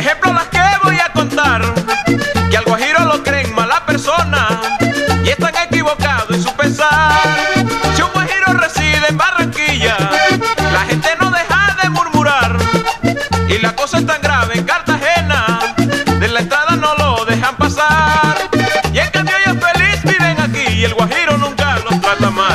ejemplo las que voy a contar, que al guajiro lo creen mala persona y están equivocados en su pensar. Si un guajiro reside en Barranquilla, la gente no deja de murmurar y la cosa es tan grave en Cartagena, de la entrada no lo dejan pasar. Y en cambio ellos feliz viven aquí y el guajiro nunca los trata mal.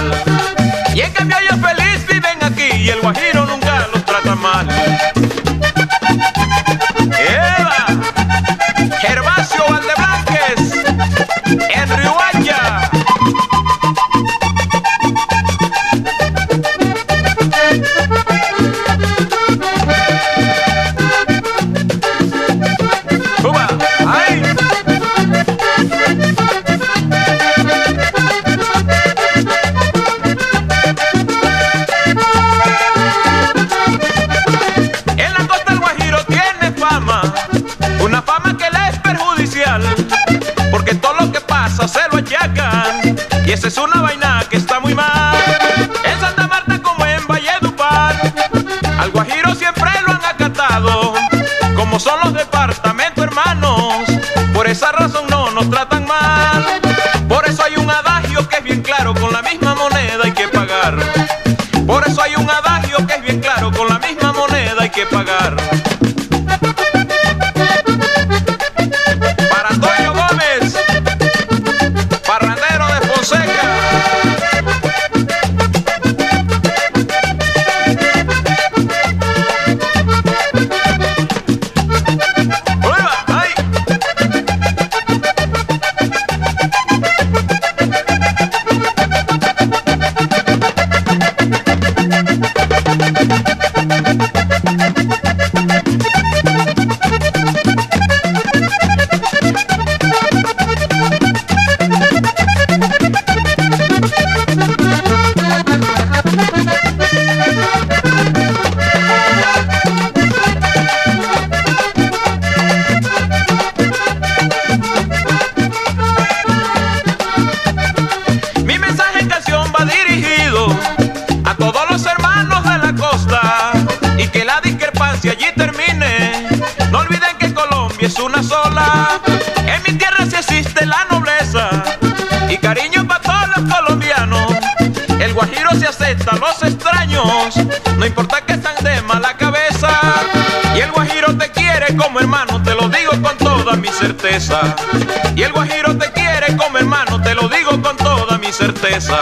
Que pagar. En mi tierra sí existe la nobleza y cariño para todos los colombianos. El guajiro se acepta a los extraños, no importa que están de mala cabeza. Y el guajiro te quiere como hermano, te lo digo con toda mi certeza. Y el guajiro te quiere como hermano, te lo digo con toda mi certeza.